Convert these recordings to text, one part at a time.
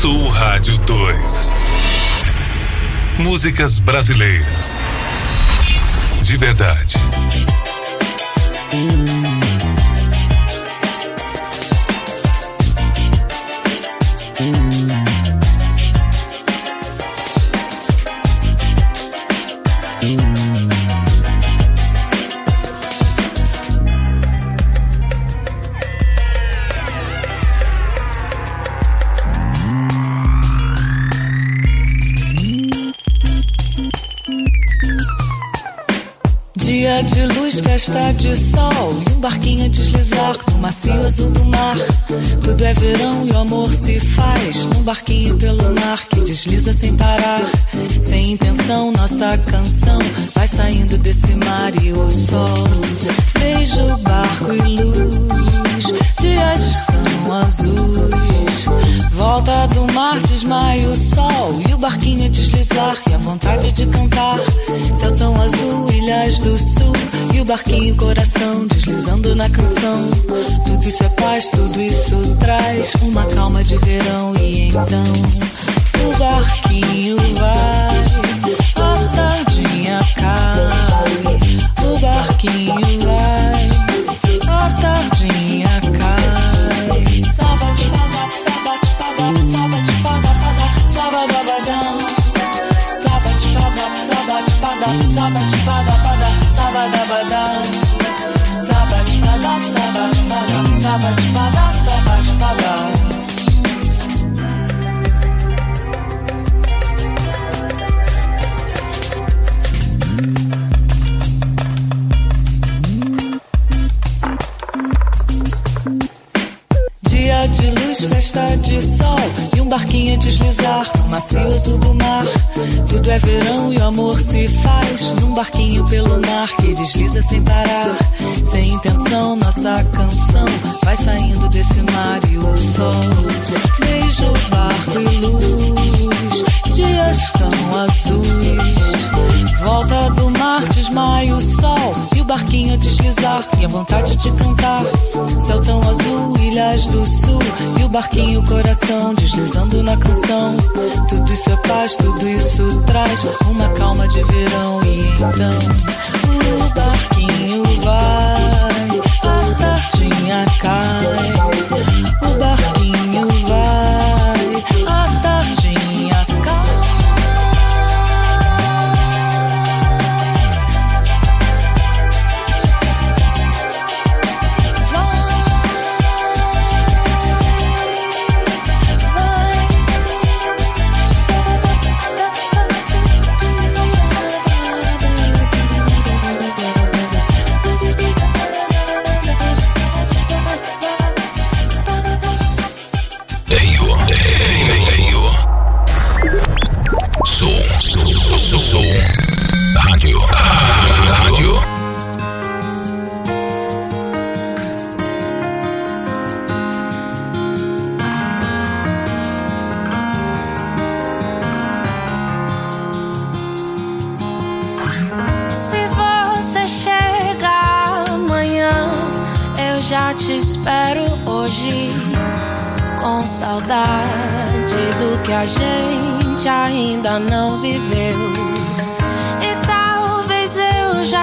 Sul Rádio 2. Músicas brasileiras. De verdade. Festa de sol e um barquinho a deslizar no macio azul do mar. Tudo é verão e o amor se faz num barquinho pelo mar que desliza sem parar. Sem intenção, nossa canção vai saindo desse mar e o sol. Beijo, barco e luz, dias tão azuis. Volta do mar, desmaia o sol e o barquinho deslizar e a vontade de cantar. Céu tão azul, ilhas do sul e o barquinho coração deslizando na canção. Tudo isso é paz, tudo isso traz uma calma de verão e então o barquinho vai, a tardinha cai, barquinho pelo mar que desliza sem parar. Sem intenção, nossa canção vai saindo desse mar e o sol. Beijo, barco e luz, dias tão azuis. Volta do mar, desmaia o sol e o barquinho deslizar e a vontade de cantar. Céu tão azul, ilhas do sul e o barquinho coração deslizando na canção. Tudo isso é paz, tudo isso traz uma calma de verão don't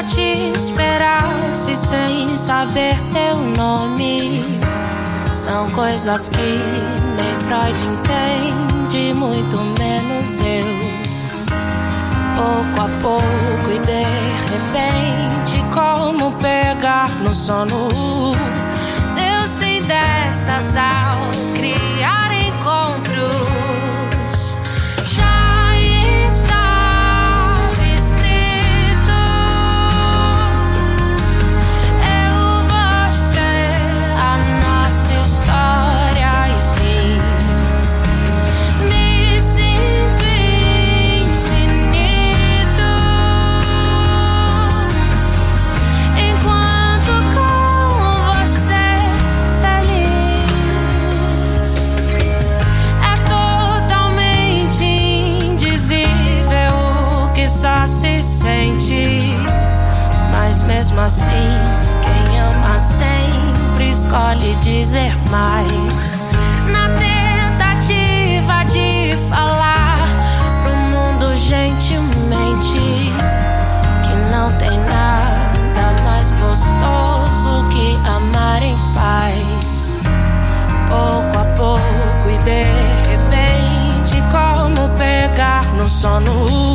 te esperasse sem saber teu nome. São coisas que nem Freud entende, muito menos eu pouco a pouco e de repente, como pegar no sono. Deus tem dessas ao criar mesmo assim, quem ama sempre escolhe dizer mais. Na tentativa de falar pro mundo gentilmente que não tem nada mais gostoso que amar em paz. Pouco a pouco e de repente, como pegar no sono.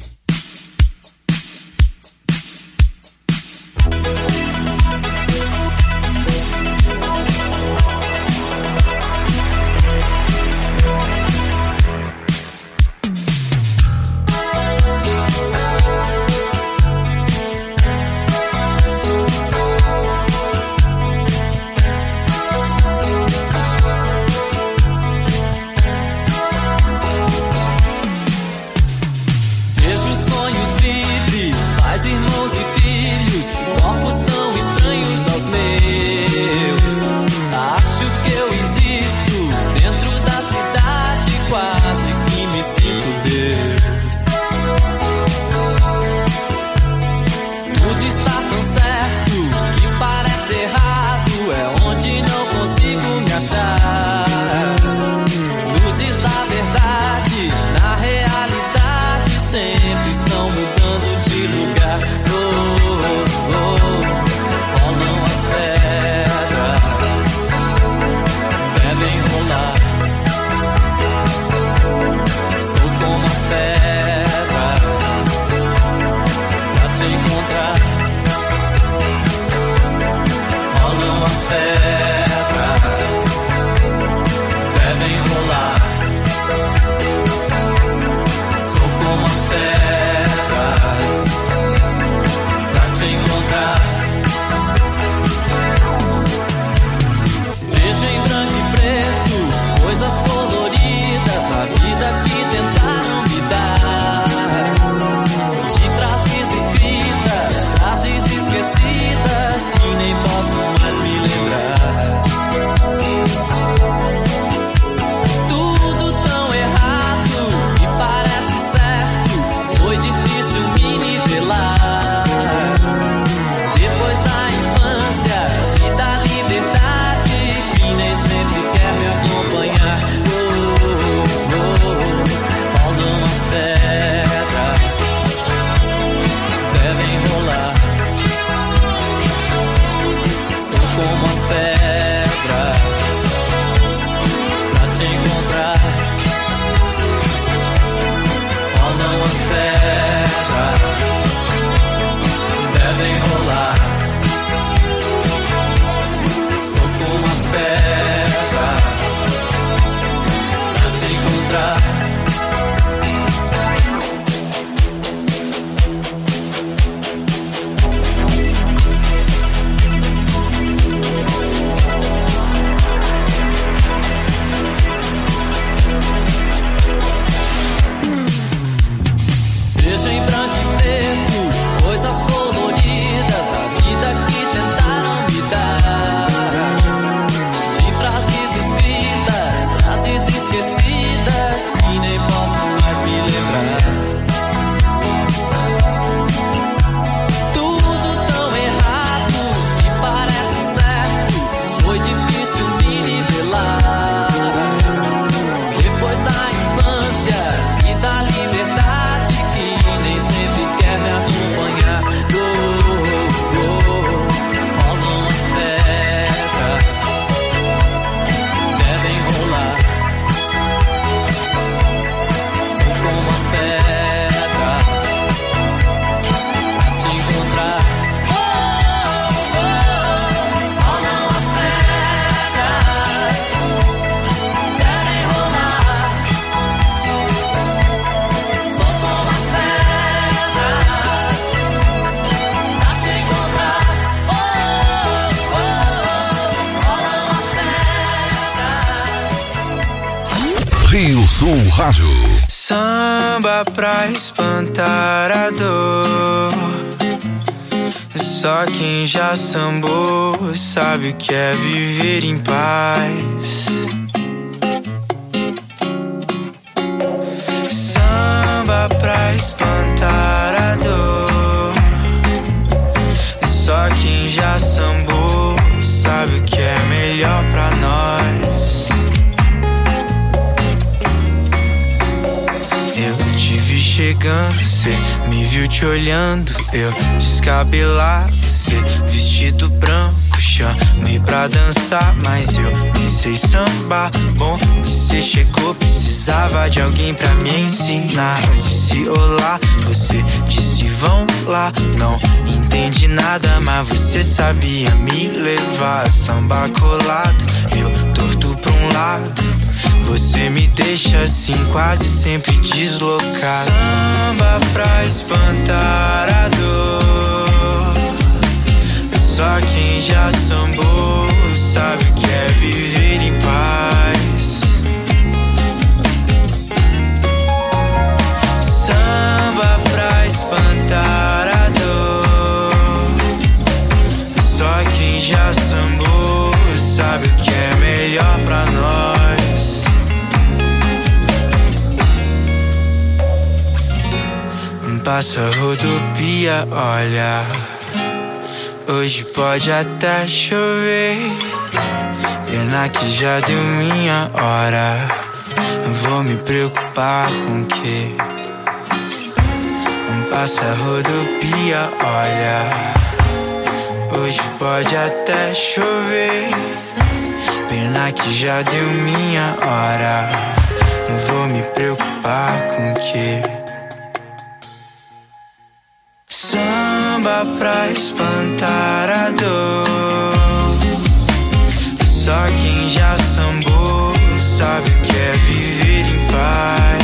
passa rodopia, olha. Hoje pode até chover. Pena que já deu minha hora. Vou me preocupar com que passa rodopia, olha. Hoje pode até chover. Pena que já deu minha hora. Não vou me preocupar com que. pra espantar a dor. Só quem já sambou sabe o que é viver em paz.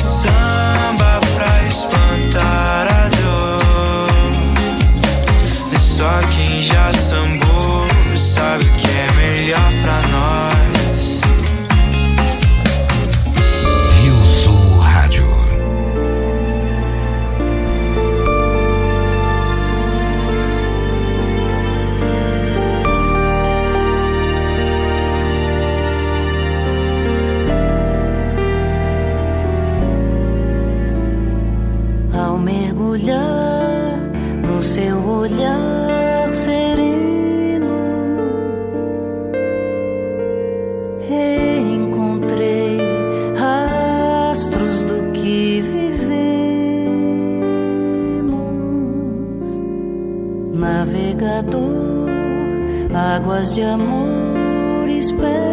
Samba pra espantar a dor. Só quem já sambou sabe o que é melhor pra nós. aguas de amor y esperanza.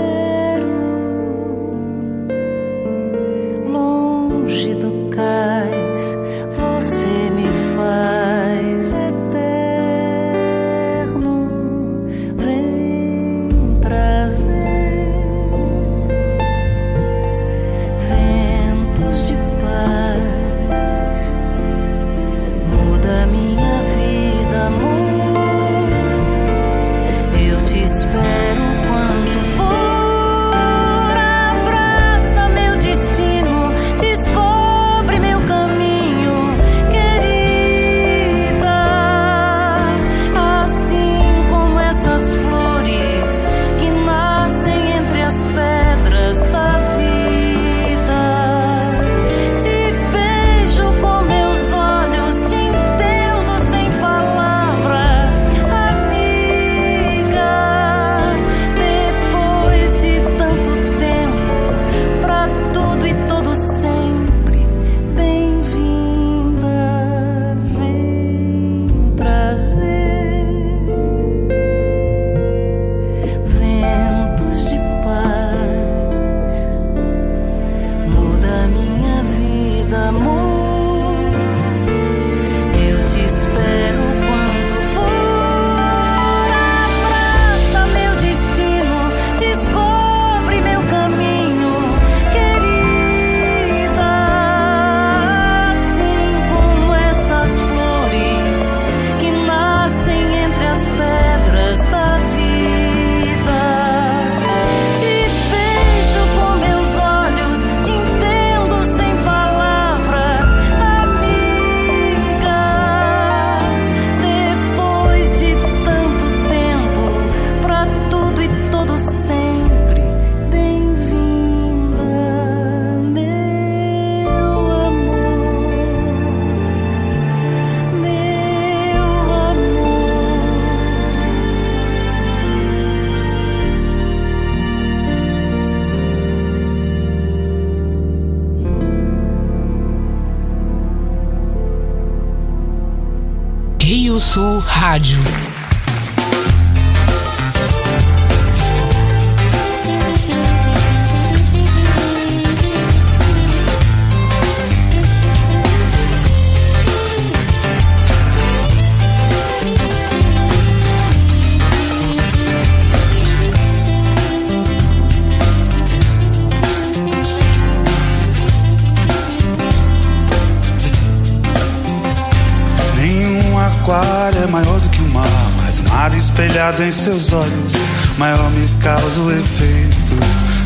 Em seus olhos, maior me causa o efeito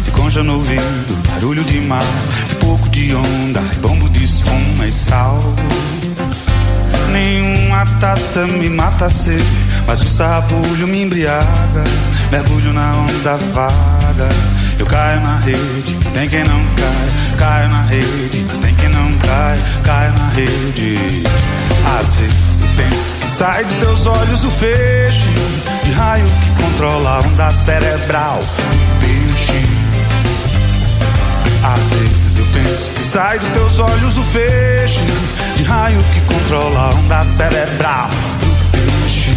de concha no ouvido, barulho de mar, e pouco de onda, e bombo de espuma e sal. Nenhuma taça me mata a sede, mas o sabulho me embriaga, mergulho na onda vaga. Eu caio na rede, tem quem não cai, caio na rede, tem quem não cai, caio na rede. Às vezes sai dos teus olhos o feixe de raio que controla a onda cerebral do peixe. Às vezes eu penso que sai dos teus olhos o feixe de raio que controla a onda cerebral do peixe.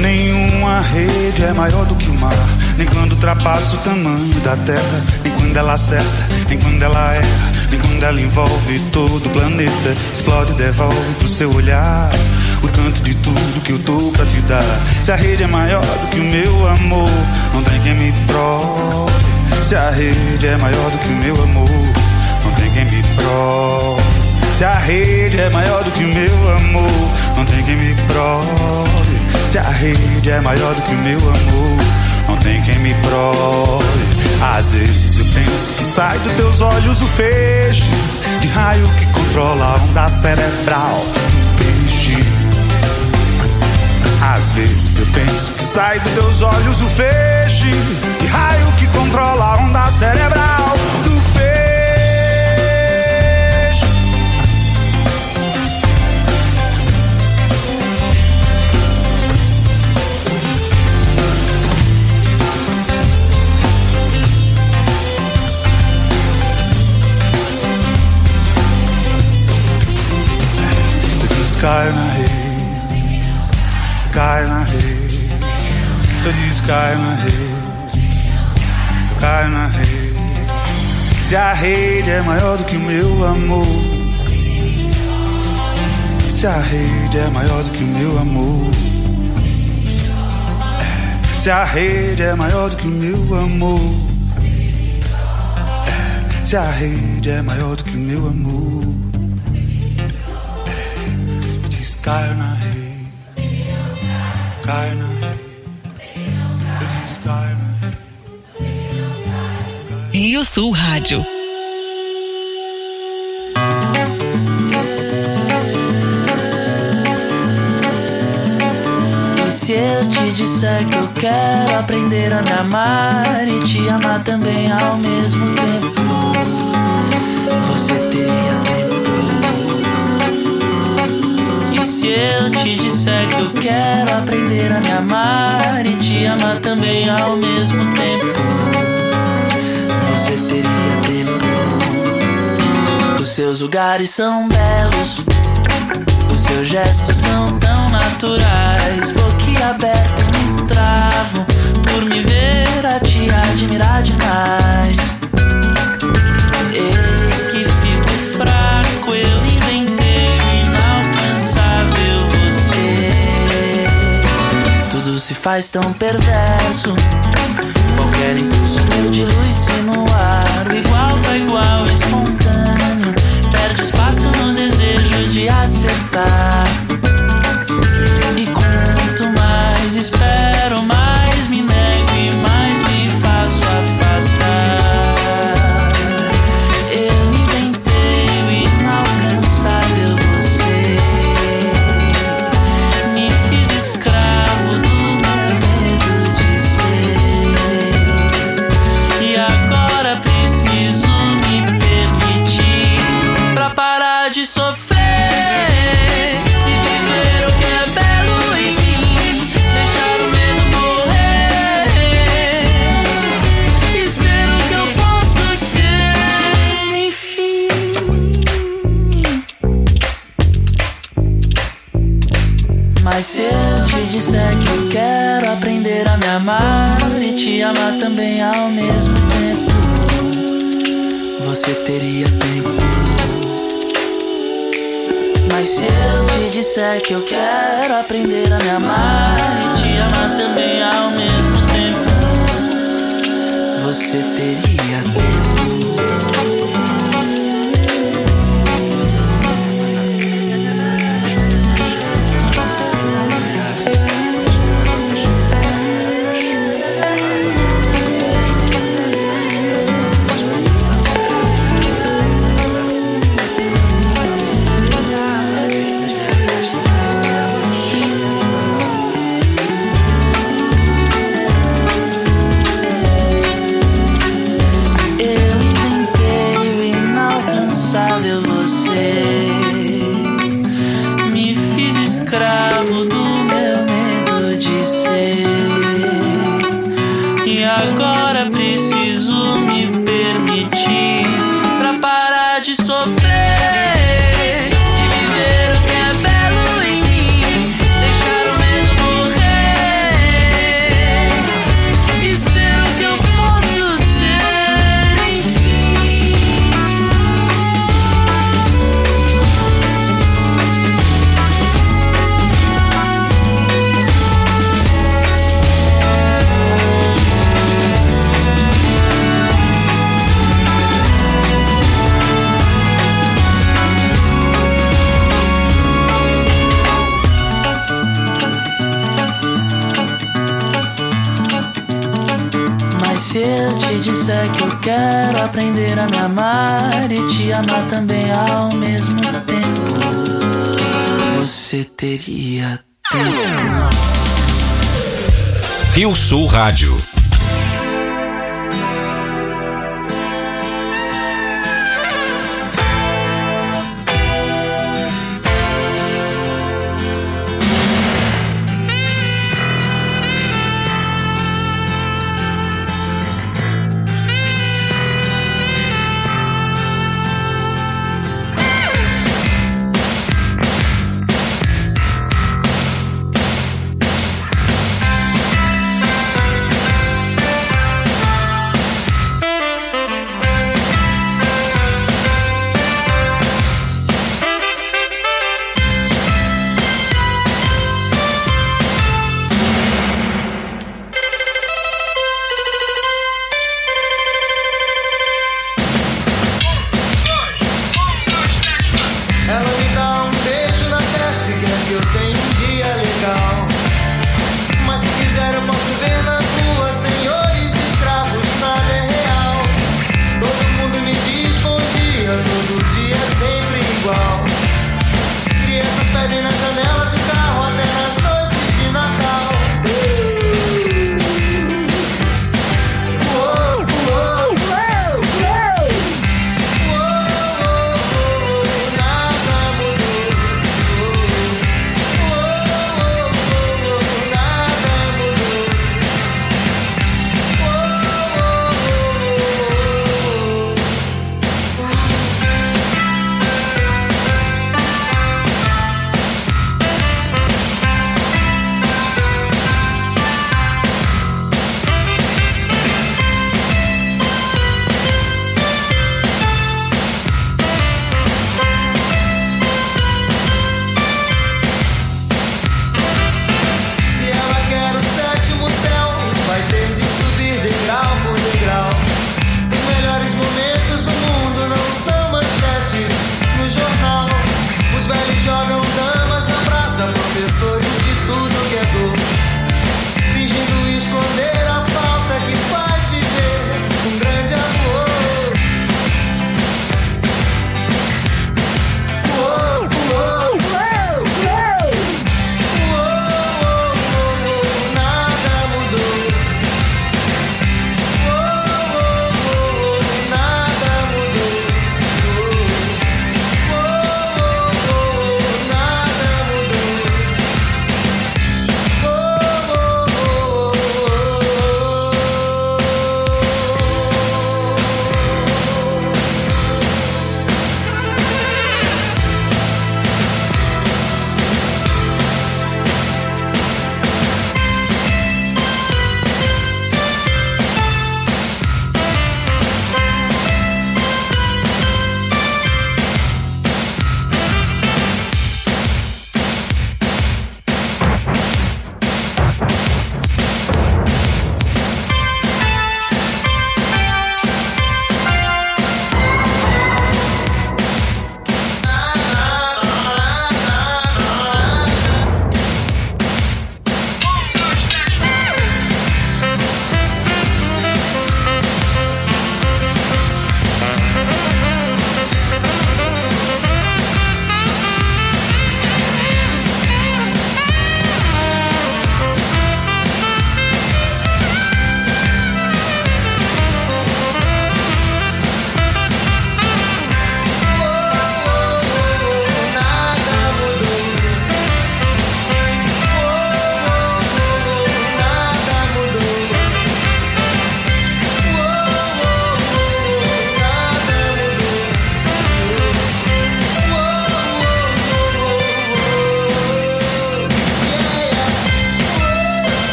Nenhuma rede é maior do que o mar nem quando ultrapassa o tamanho da terra, nem quando ela acerta, nem quando ela erra, nem quando ela envolve todo o planeta. Explode e devolve pro seu olhar o tanto de tudo que eu dou pra te dar. Se a rede é maior do que o meu amor, não tem quem me prove. Se a rede é maior do que o meu amor, não tem quem me prove. Se a rede é maior do que o meu amor, não tem quem me prove. Se a rede é maior do que o meu amor não tem quem me prove. Às vezes eu penso que sai dos teus olhos o feixe de raio que controla a onda cerebral do peixe. Às vezes eu penso que sai dos teus olhos o feixe de raio que controla a onda cerebral cai na rede, cai na rede. Eu disse cai na rede, cai na rede. Se a rede é maior do que o meu amor, se a rede é maior do que o meu amor. É, se a rede é maior do que o meu amor. É, se a rede é maior do que o meu amor. Rio Sul Rádio. E se eu te disser que eu quero aprender a me amar e te amar também ao mesmo tempo, você teria tempo se eu te disser que eu quero aprender a me amar e te amar também ao mesmo tempo, você teria tempo. Os seus lugares são belos, os seus gestos são tão naturais. Boquiaberto me travo por me ver a te admirar demais. Faz tão perverso. Qualquer impulso meu dilui-se no ar, igual pra igual, espontâneo. Perde espaço no desejo de acertar. E quanto mais espero, ao mesmo tempo. Você teria tempo. Mas se eu te disser que eu quero aprender a me amar e te amar também ao mesmo tempo, você teria tempo. Aprender a me amar e te amar também ao mesmo tempo. Você teria tempo. Rio Sul Rádio.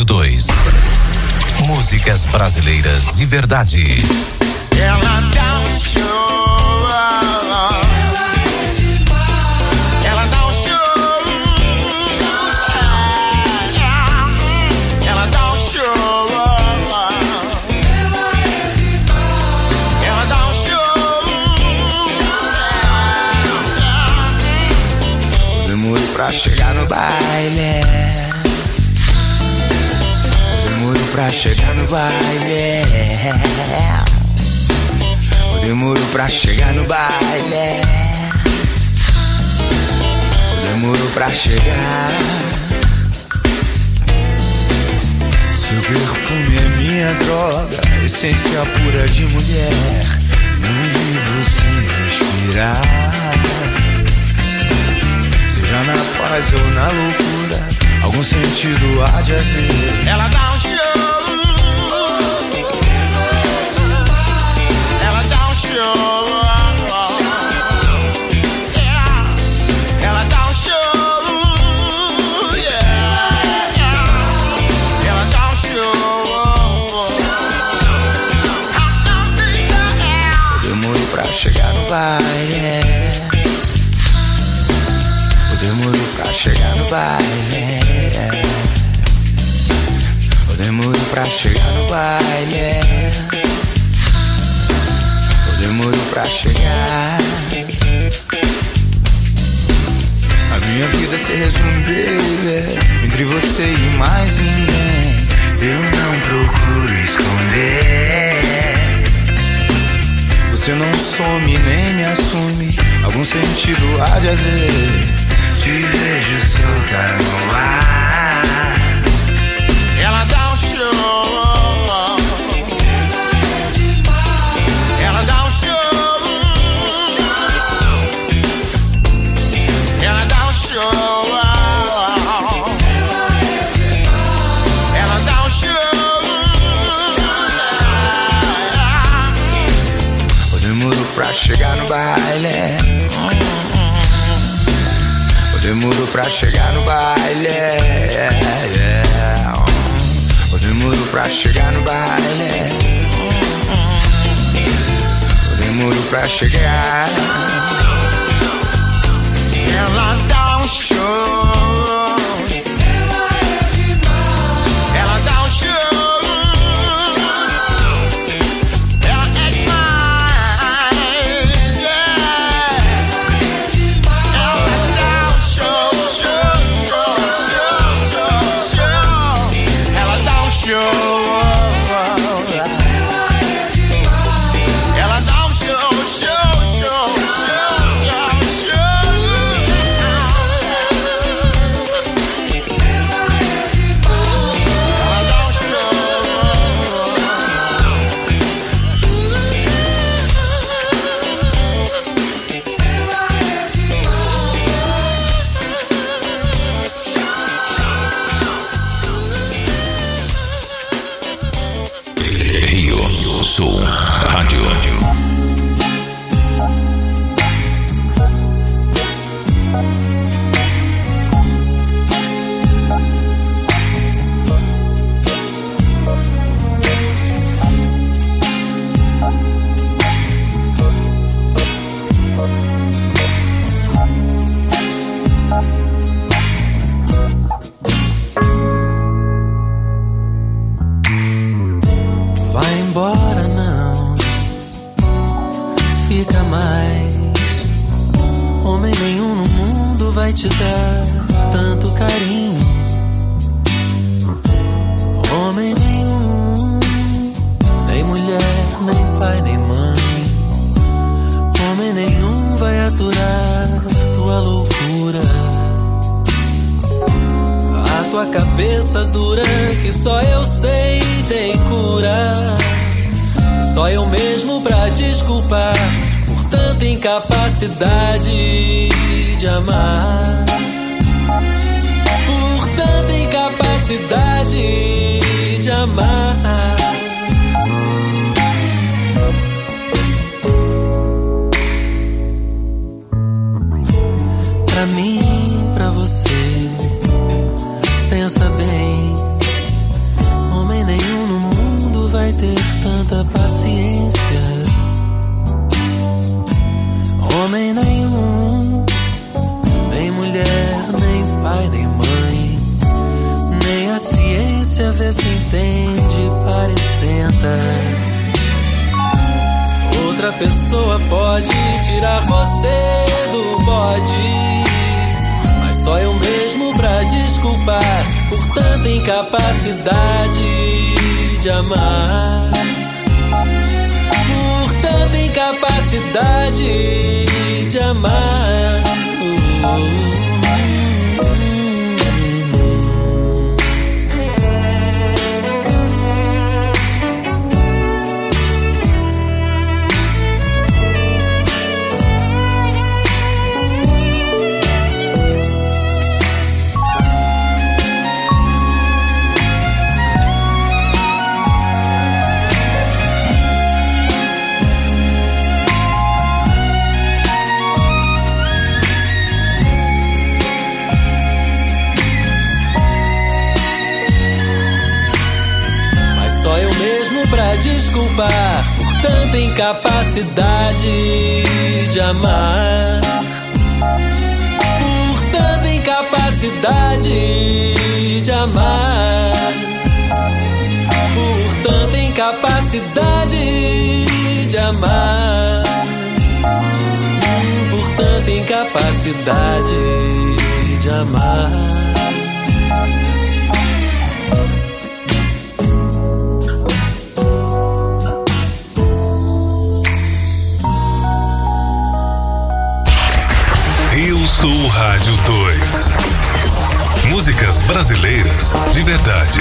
Rádio 2. Músicas brasileiras de verdade. Ela dá um show. Ela dá um show. Ela dá um show. Ela dá um show. Demoro pra chegar no baile. Pra chegar no baile. O demoro pra chegar no baile. O demoro pra chegar. Seu perfume é minha droga, essência pura de mulher. Não vivo sem respirar. Seja na paz ou na loucura, algum sentido há de haver. Ela dá um baile. Eu demoro pra chegar no baile. Eu demoro pra chegar no baile. Eu demoro pra chegar. A minha vida se resume, entre você e mais ninguém. Eu não procuro esconder. Você não some nem me assume. Algum sentido há de haver. Te vejo solta no ar. Chegar no baile. Eu demoro pra chegar no baile. Eu demoro pra chegar no baile. Eu demoro pra chegar. Sul Rádio 2. Músicas brasileiras de verdade.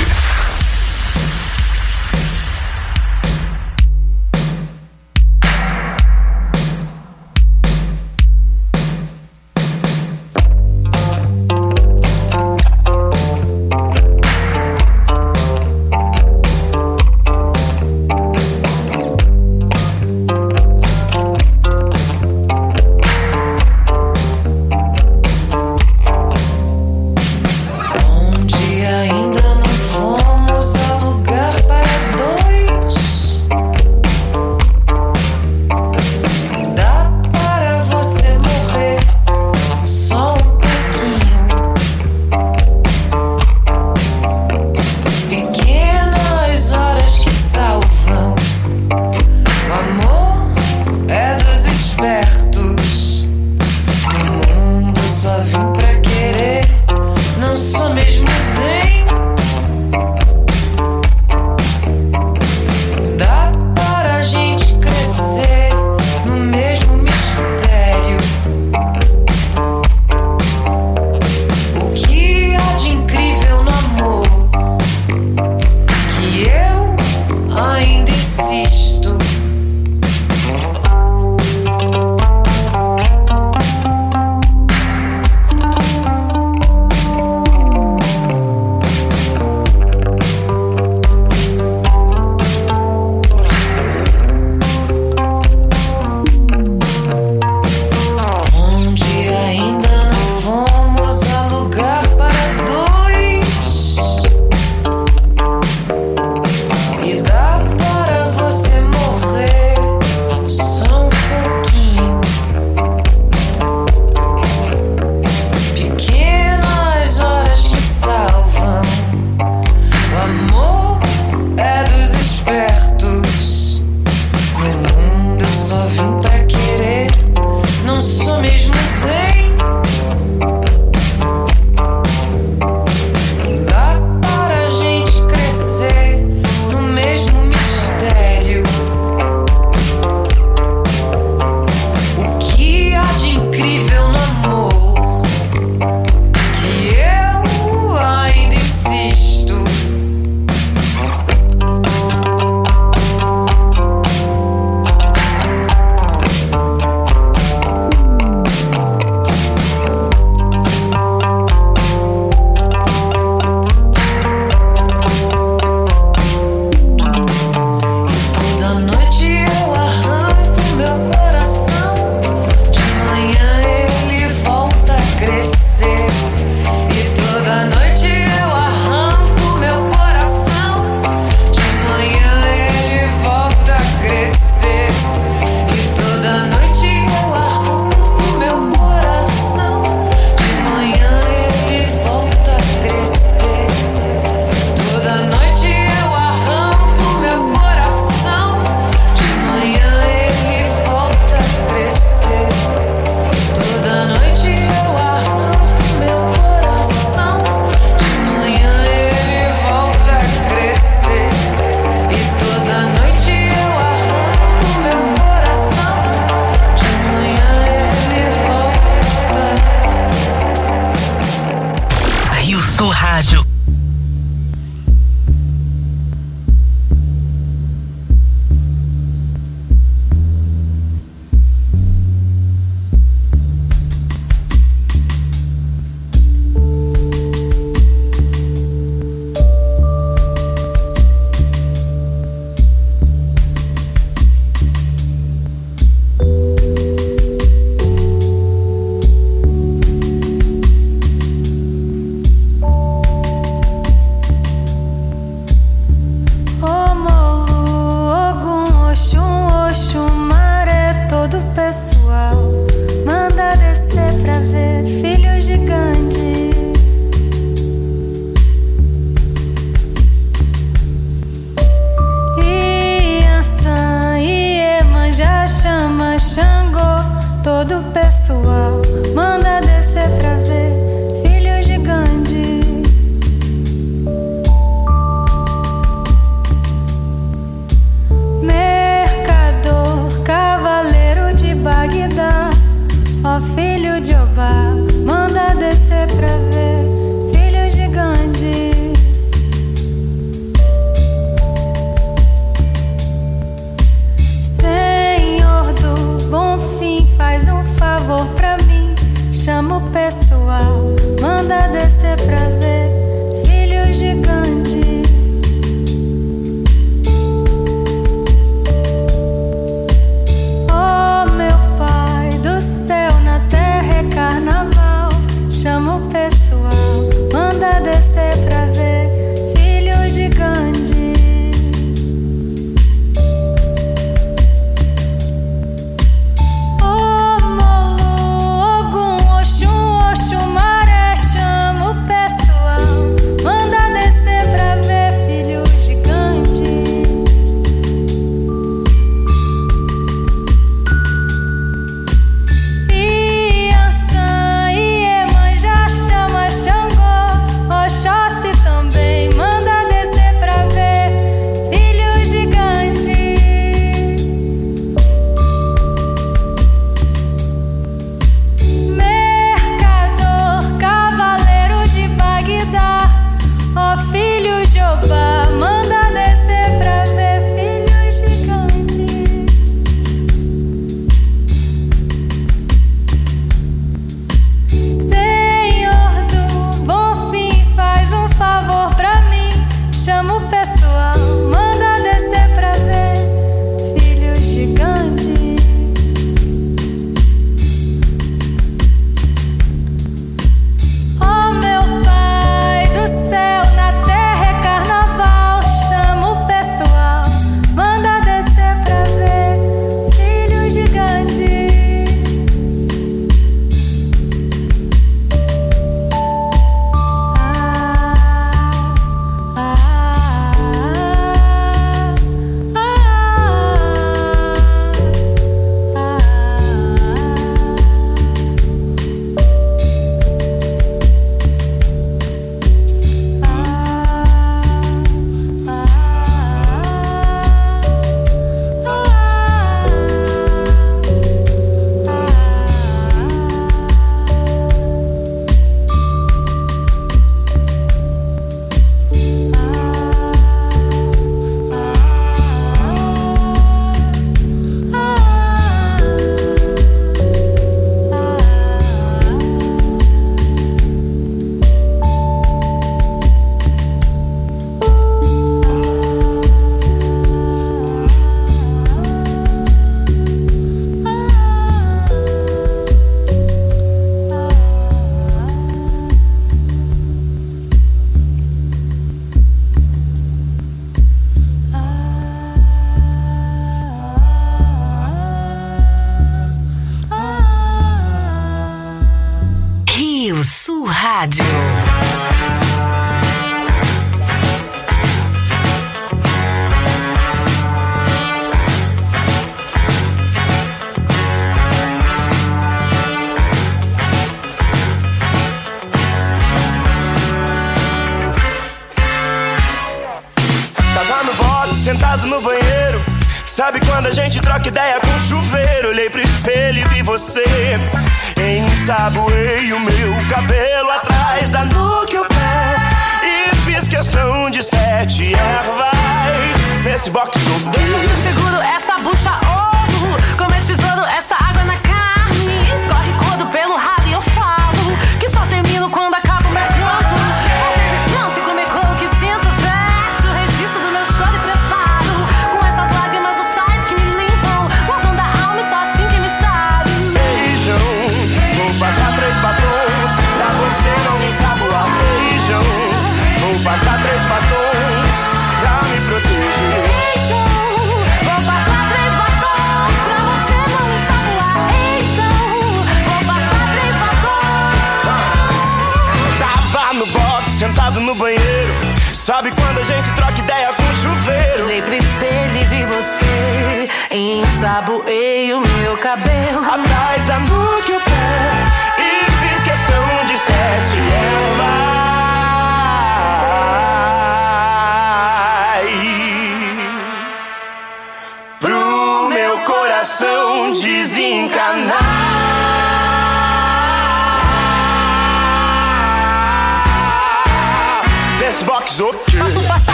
Sul Rádio.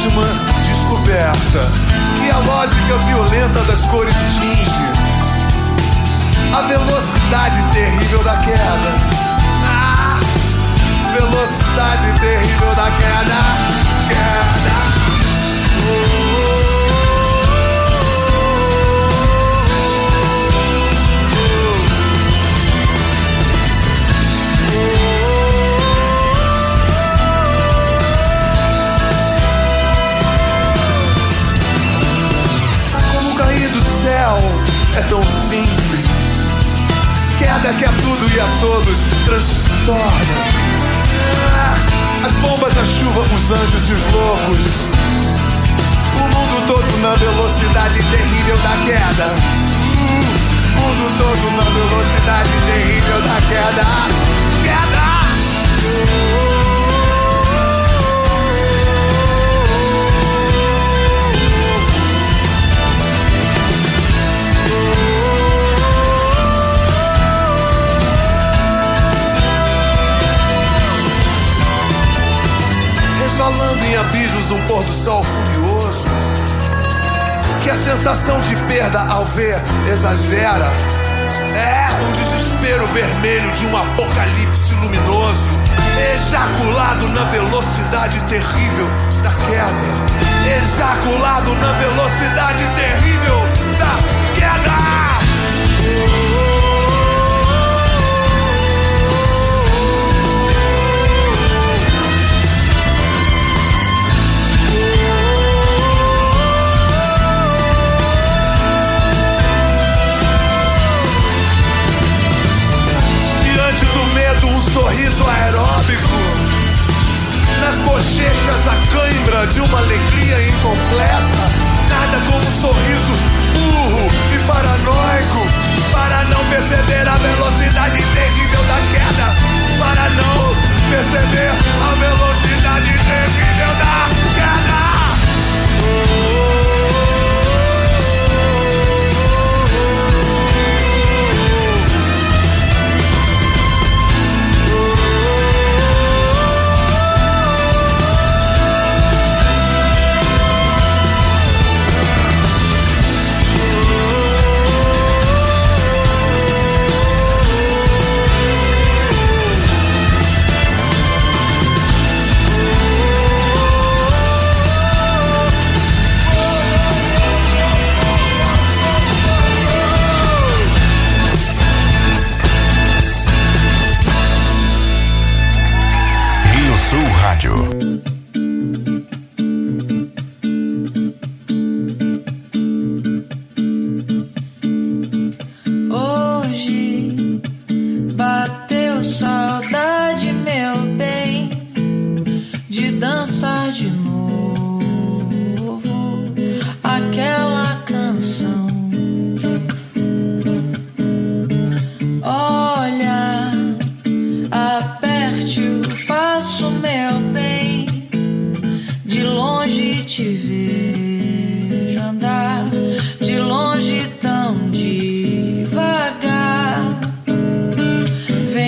Penúltima descoberta, que a lógica violenta das cores tinge, a velocidade terrível da queda, ah, velocidade terrível da queda. É tão simples. Queda que a tudo e a todos transtorna. As bombas, a chuva, os anjos e os loucos. O mundo todo na velocidade terrível da queda. O mundo todo na velocidade terrível da queda. Queda! Resvalando em abismos um pôr do sol furioso Que a sensação de perda ao ver exagera É um desespero vermelho de um apocalipse luminoso Ejaculado na velocidade terrível da queda. Ejaculado na velocidade terrível da queda sorriso aeróbico. Nas bochechas, a cãibra de uma alegria incompleta. Nada como um sorriso burro e paranoico. Para não perceber a velocidade terrível da queda. Para não perceber a velocidade terrível da queda. Rio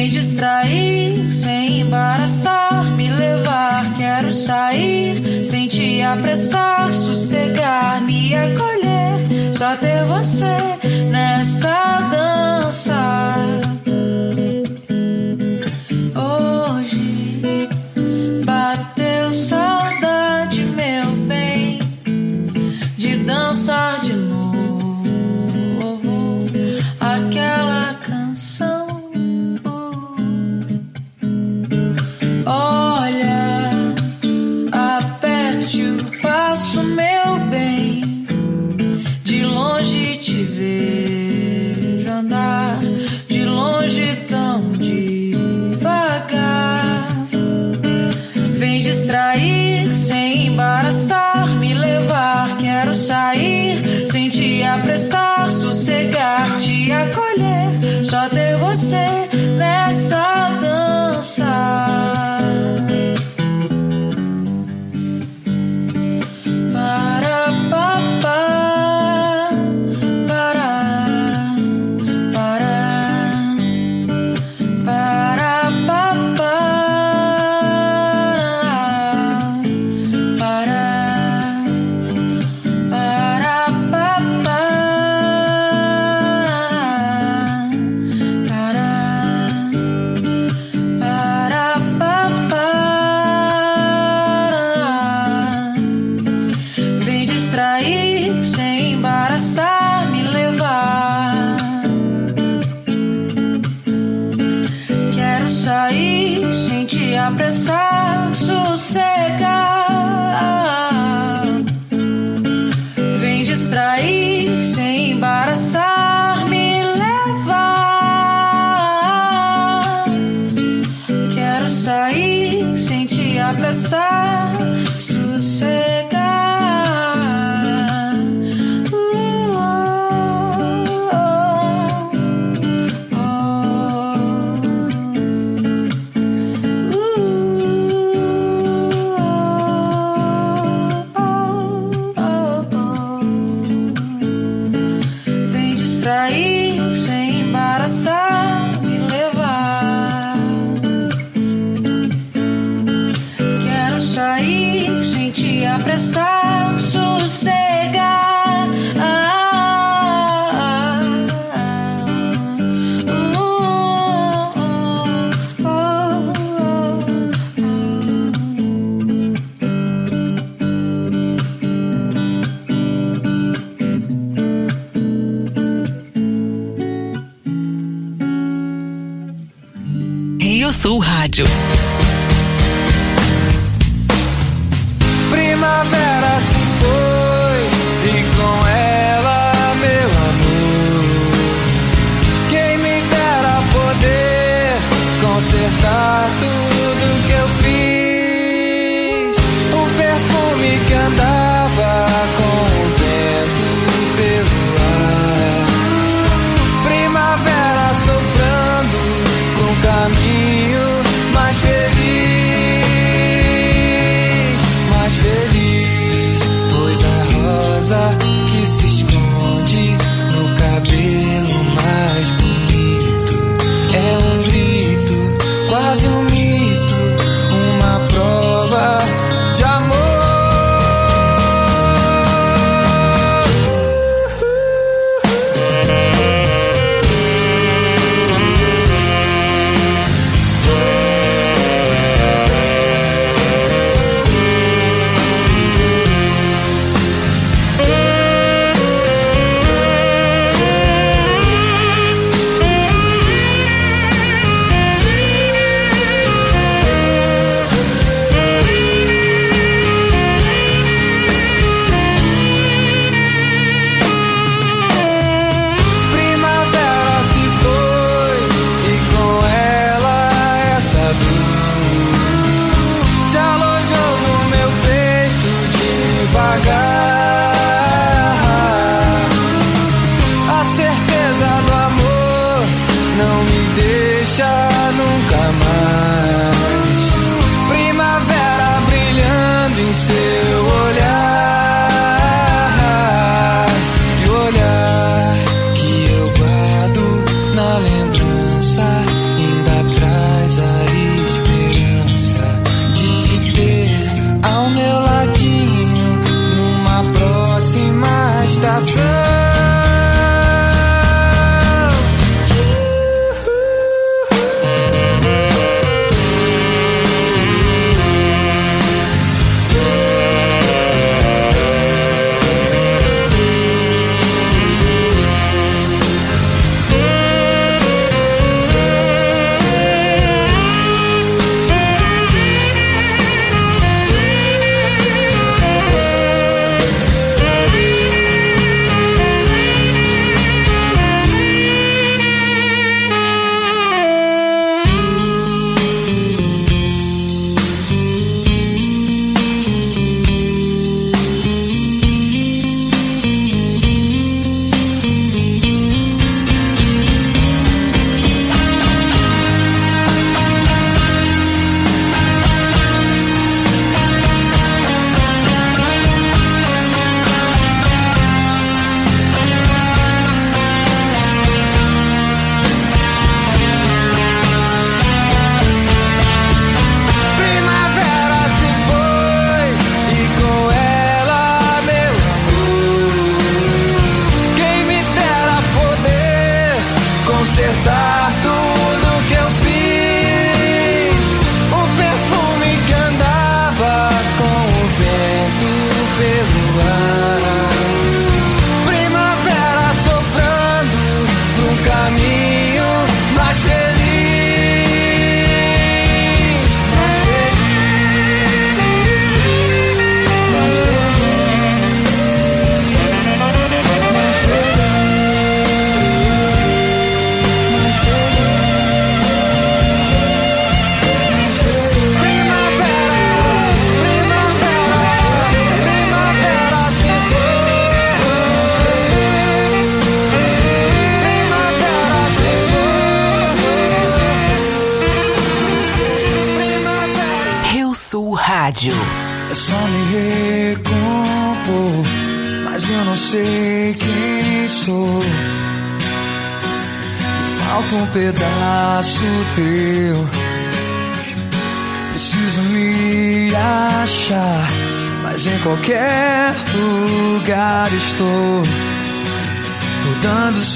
Vem distrair, sem embaraçar, me levar. Quero sair, sem te apressar, sossegar, me acolher. Só ter você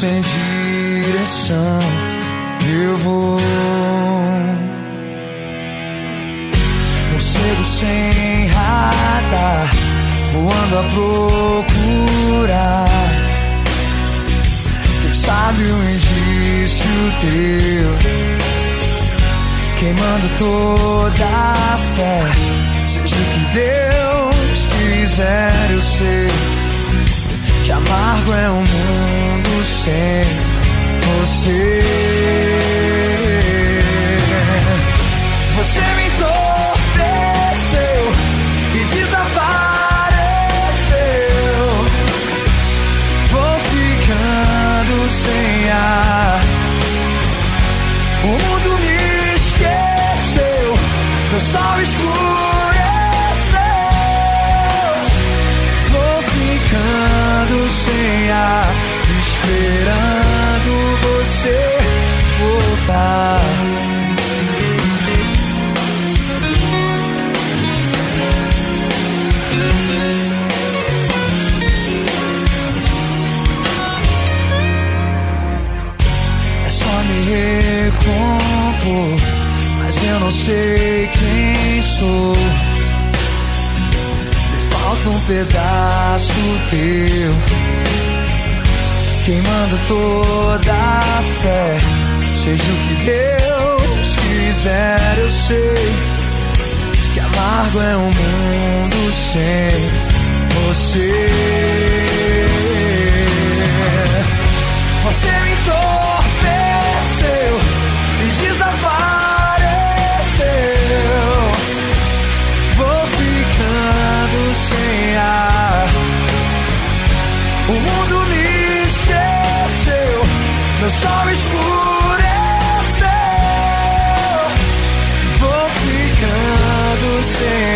sem direção, eu vou. Morcego sem radar, voando a procurar. Quem sabe um indício teu, queimando toda a fé. Seja o que Deus quiser, eu sei que amargo é um mundo sem você. Você me entorpeceu e desapareceu. Vou ficando sem ar. O mundo me esqueceu. Meu sol escureceu. Vou ficando sem ar, esperando você voltar. É só me recompor, mas eu não sei quem sou. Me falta um pedaço teu, queimando toda a fé. Seja o que Deus quiser, eu sei que amargo é um mundo sem você. Você me entorpeceu e desapareceu. Vou ficando sem ar. O mundo me. Meu sol escureceu. Vou ficando sem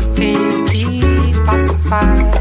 Só tem que passar.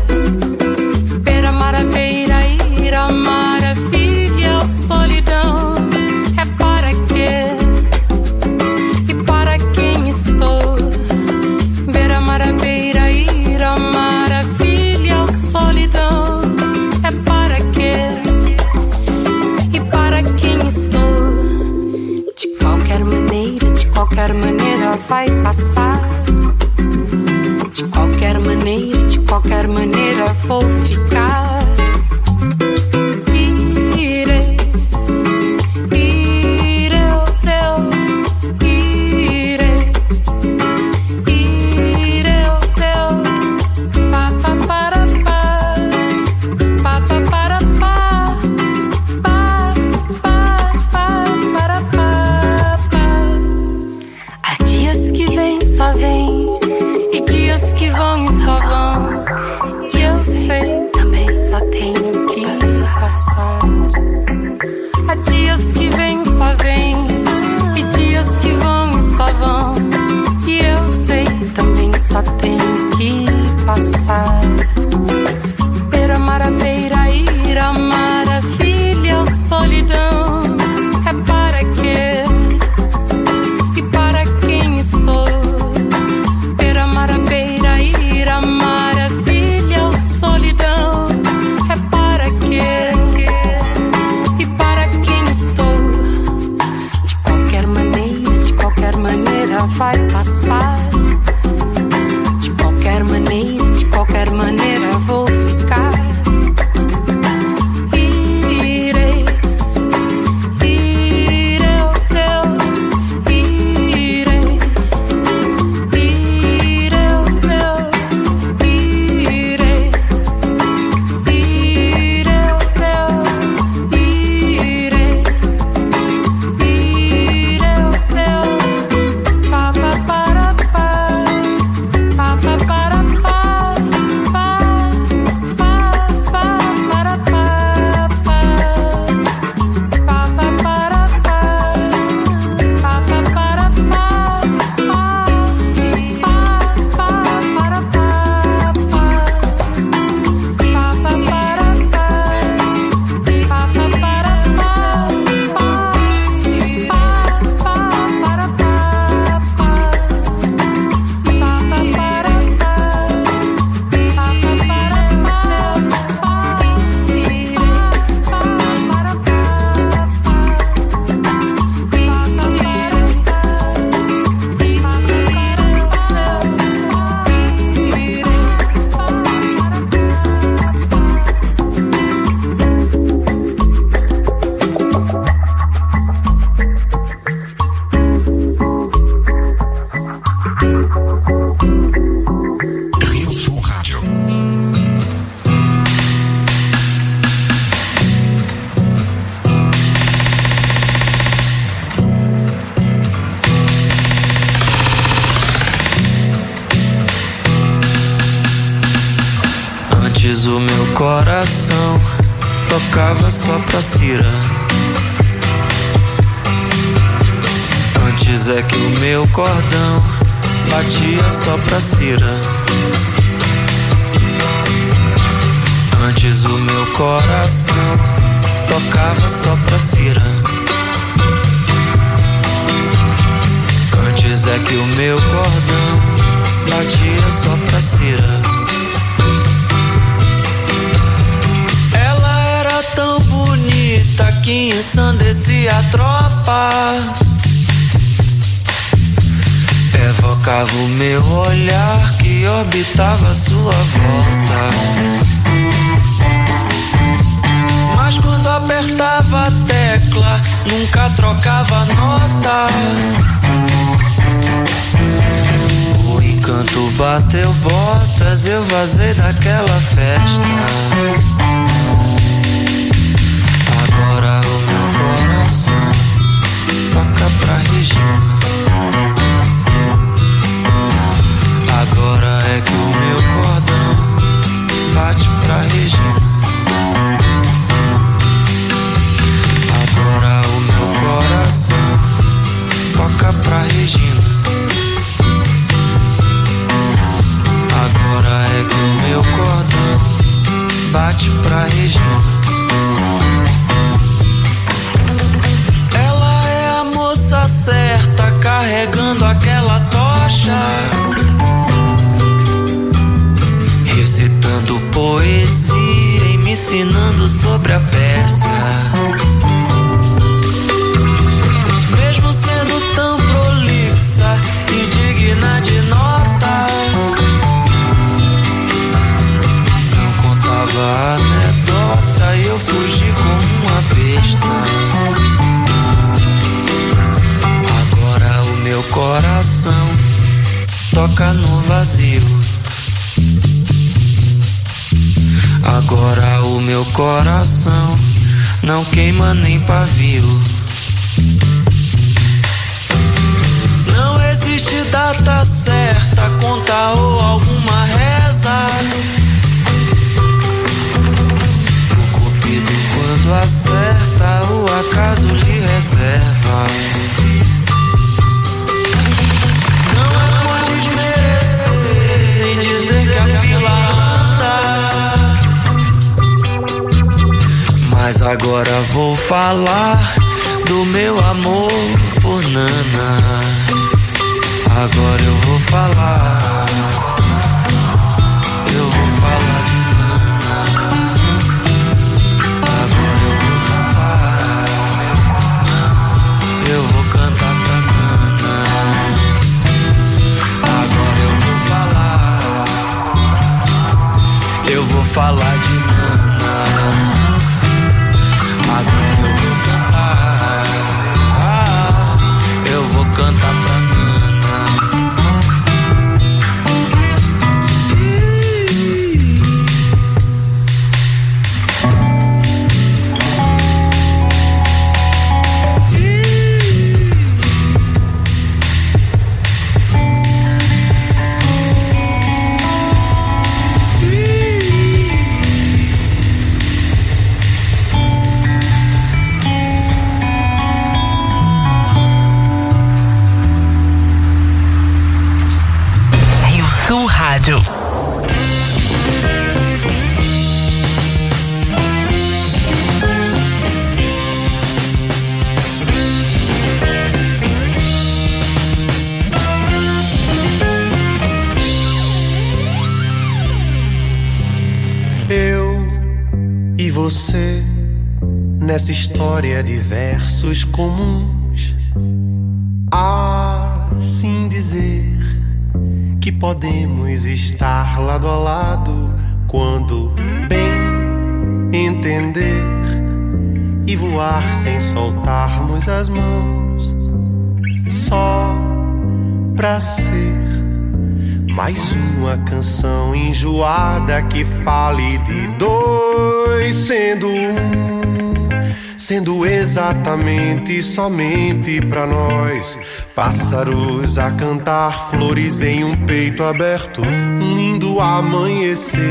Pra Cira. Antes o meu coração tocava só pra Cira. Antes é que o meu cordão batia só pra Cira. Ela era tão bonita que ensandecia a tropa. Evocava o meu olhar que orbitava sua volta. Mas quando apertava a tecla, nunca trocava nota. O encanto bateu botas, eu vazei daquela festa. Agora o meu coração toca pra Regina. Pra Regina. Agora o meu coração toca pra Regina. Agora é que o meu cordão bate pra Regina. Ela é a moça certa carregando aquela tocha. Poesia e me ensinando sobre a peça. Mesmo sendo tão prolixa e digna de nota, não contava anedota e eu fugi como uma besta. Agora o meu coração toca no vazio. Agora o meu coração não queima nem pavio. Não existe data certa, conta ou alguma reza. O cupido quando acerta, o acaso lhe reserva. Mas agora vou falar do meu amor por Nana. Agora eu vou falar. Eu vou falar de Nana. Agora eu vou cantar. Eu vou cantar pra Nana. Agora eu vou falar. Eu vou falar de Nana. Agora nessa história de versos comuns. Assim dizer que podemos estar lado a lado quando bem entender e voar sem soltarmos as mãos. Só pra ser mais uma canção enjoada que fale de dois sendo um, sendo exatamente somente pra nós. Pássaros a cantar, flores em um peito aberto, um lindo amanhecer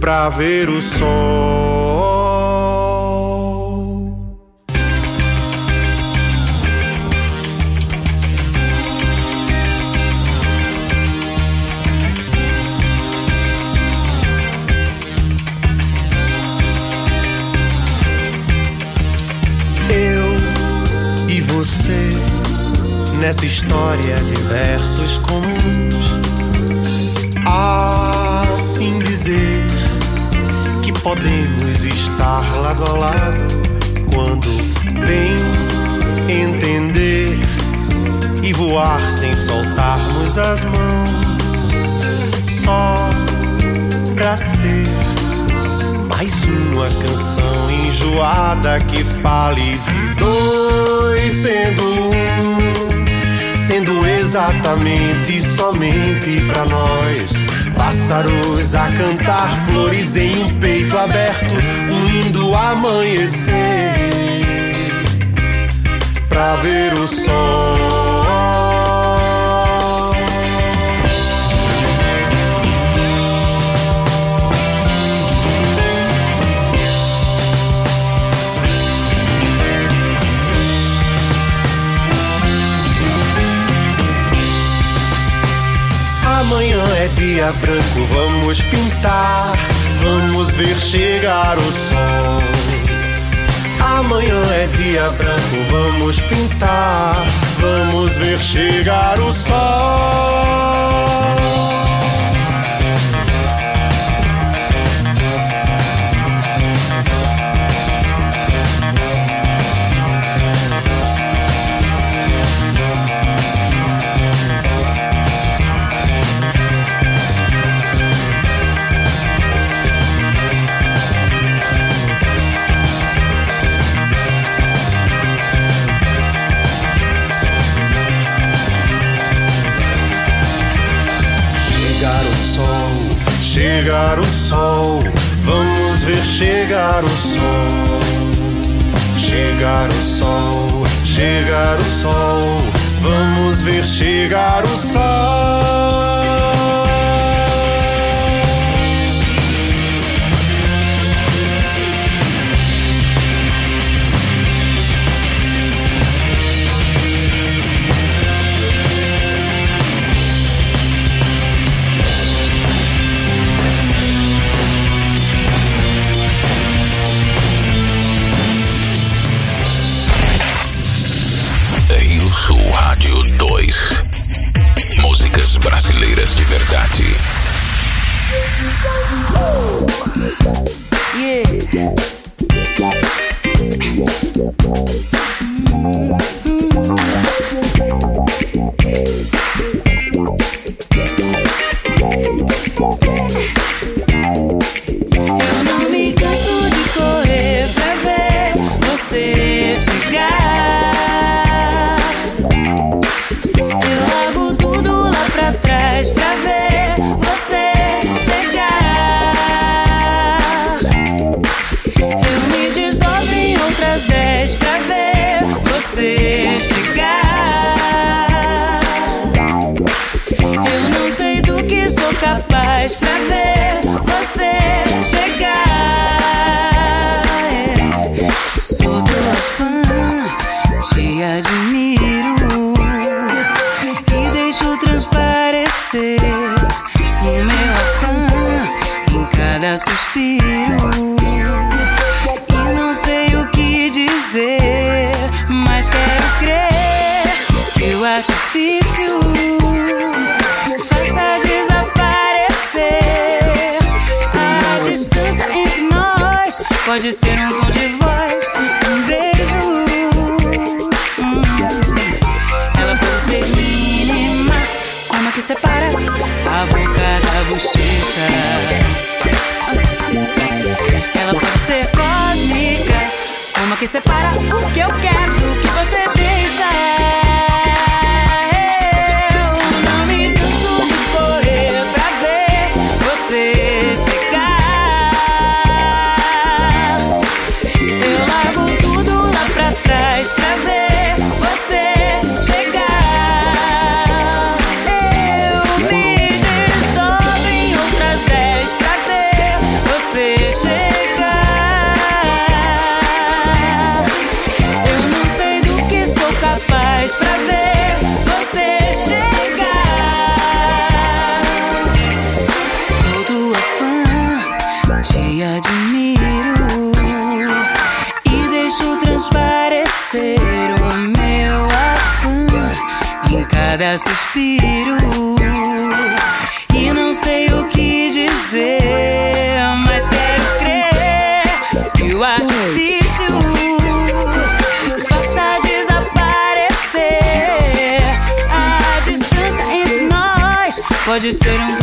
pra ver o sol. Nessa história de versos comuns. Assim dizer que podemos estar lado a lado quando bem entender e voar sem soltarmos as mãos. Só pra ser mais uma canção enjoada que fale de dois sendo um, exatamente somente pra nós. Pássaros a cantar, flores em um peito aberto, um lindo amanhecer pra ver o sol. Amanhã é dia branco, vamos pintar, vamos ver chegar o sol. Amanhã é dia branco, vamos pintar, vamos ver chegar o sol. Chegar o sol. Chegar o sol, chegar o sol, vamos ver chegar o sol. Rádio 2. Músicas brasileiras de verdade. Yeah. Hmm. o eu quero. suspiro. E não sei o que dizer, mas quero crer que o artifício faça desaparecer a distância entre nós. Pode ser um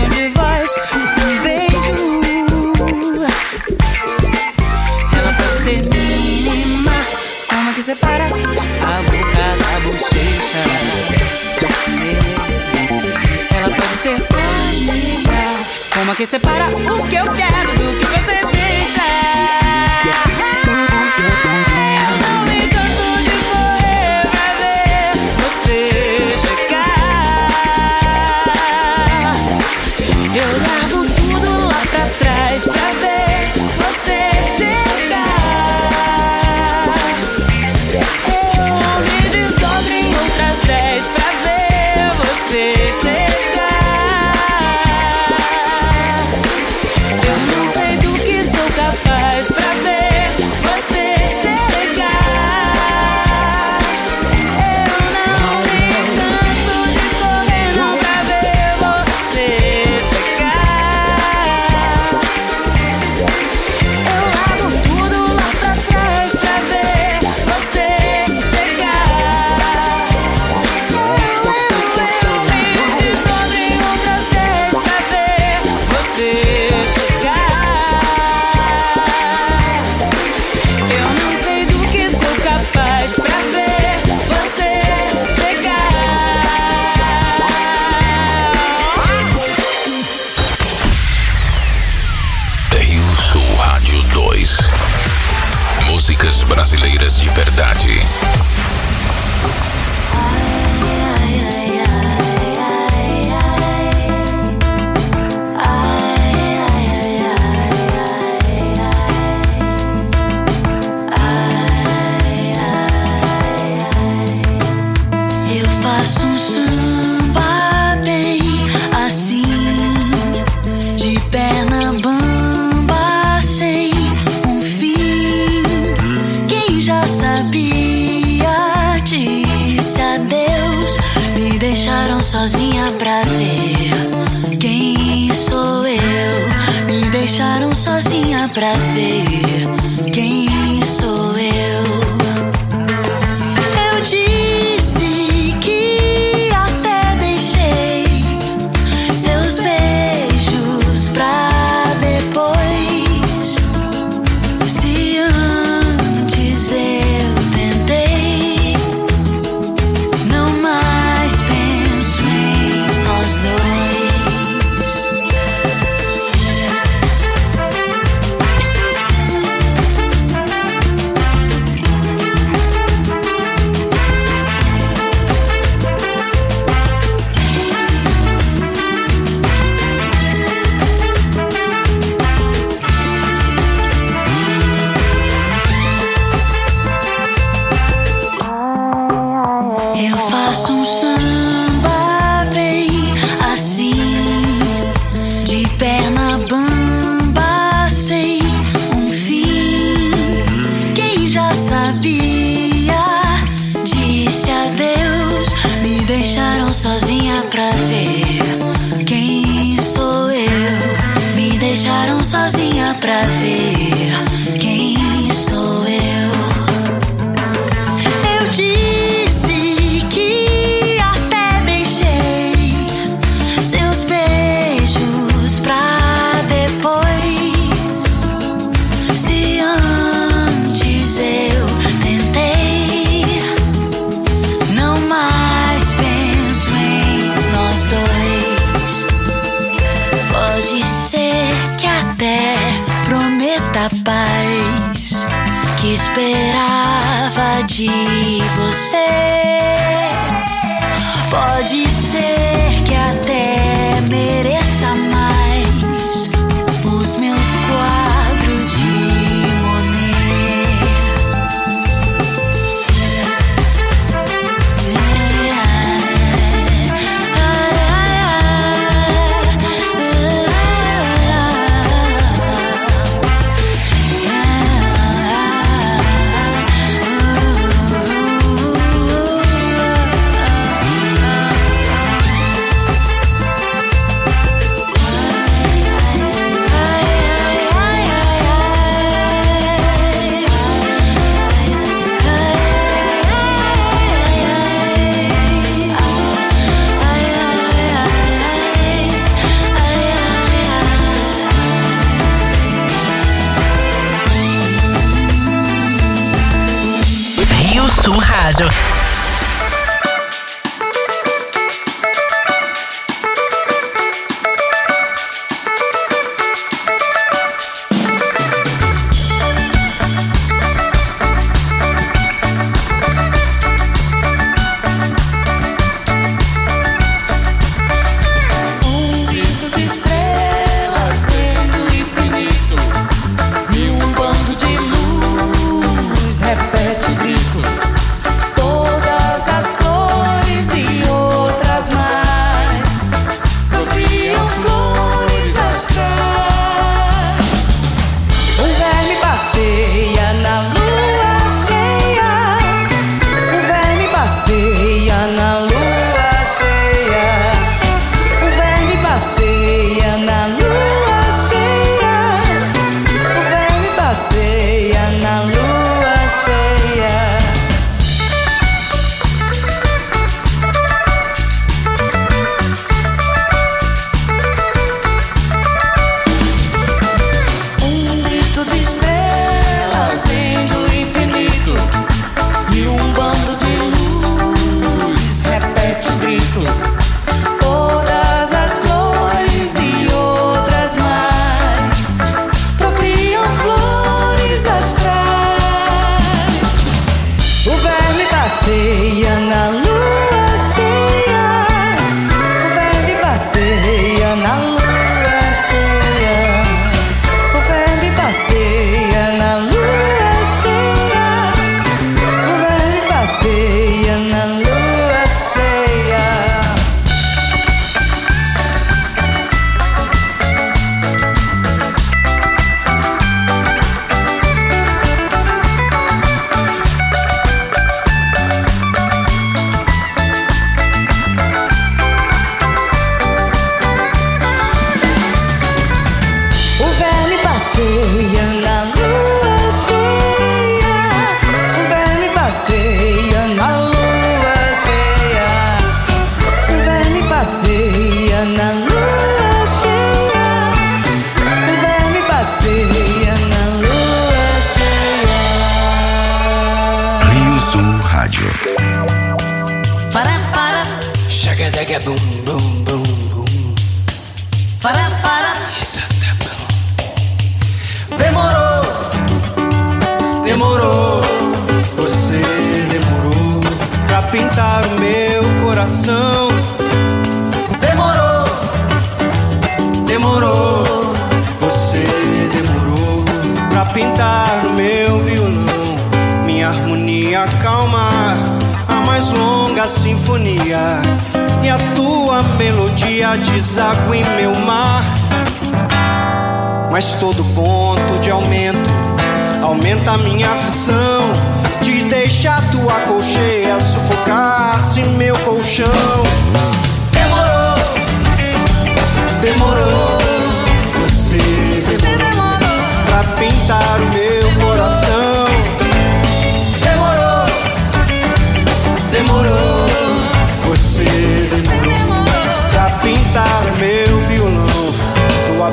Como que separa o que eu quero do que você deixa? Rizzo.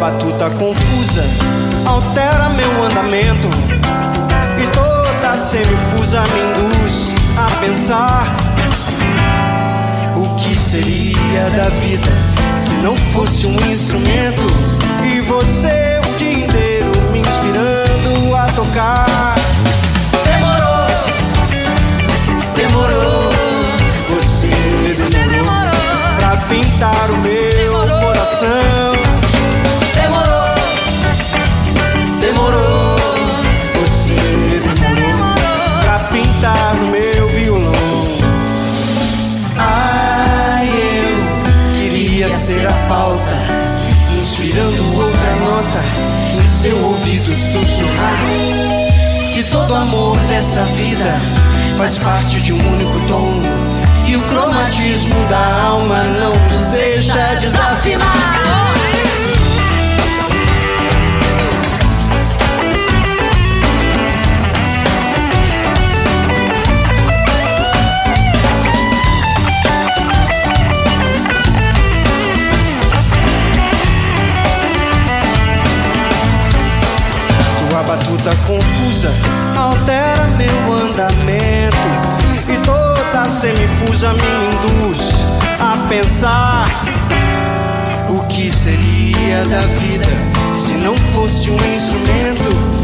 Batuta confusa. Altera meu andamento. E toda semifusa me induz a pensar o que seria da vida se não fosse um instrumento. E você o dia inteiro me inspirando a tocar. Demorou, demorou, você demorou, pra pintar o meu coração. Todo amor dessa vida faz parte de um único tom. E o cromatismo da alma não nos deixa desafinar. Batuta confusa meu andamento e toda semifusa me induz a pensar o que seria da vida se não fosse um instrumento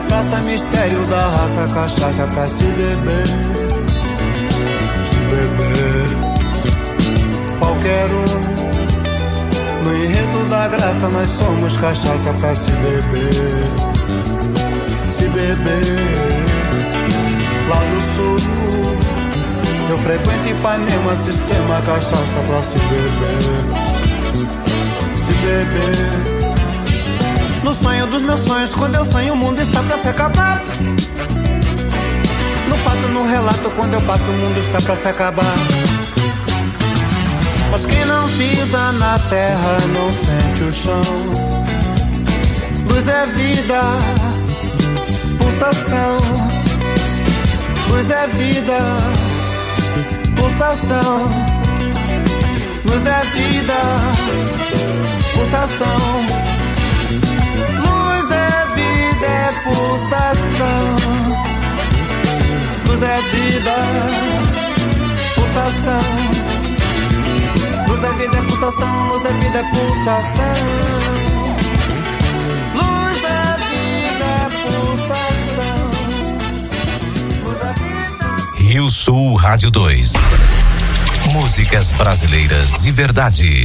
da praça mistério da raça, cachaça pra se beber. Se beber, qualquer um. No enredo da graça, nós somos cachaça pra se beber. Se beber, lá do sul. Eu frequento Ipanema, sistema cachaça pra se beber. Se beber. No sonho dos meus sonhos, quando eu sonho, o mundo está pra se acabar. No fato, no relato, quando eu passo, o mundo está pra se acabar. Mas quem não pisa na terra não sente o chão. Luz é vida, pulsação. Luz é vida, pulsação. Luz é vida, pulsação. É é pulsação. Luz é vida, pulsação. Luz é vida, é pulsação. Luz é vida, é pulsação. Luz é vida, é pulsação. Rio Sul Rádio 2. Músicas brasileiras de verdade.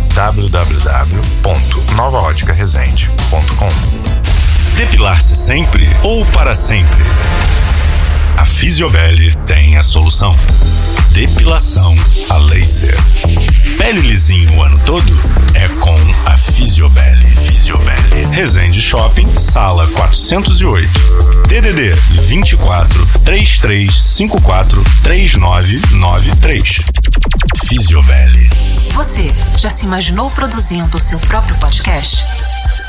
www.novaóticaresende.com Depilar-se sempre ou para sempre? A Fisiobel tem a solução. Depilação a laser. Pele lisinho o ano todo? É com a Fisiobel. Fisiobel. Resende Shopping, sala 408. DDD 24 3354 3993. Fisiobel. Você já se imaginou produzindo o seu próprio podcast?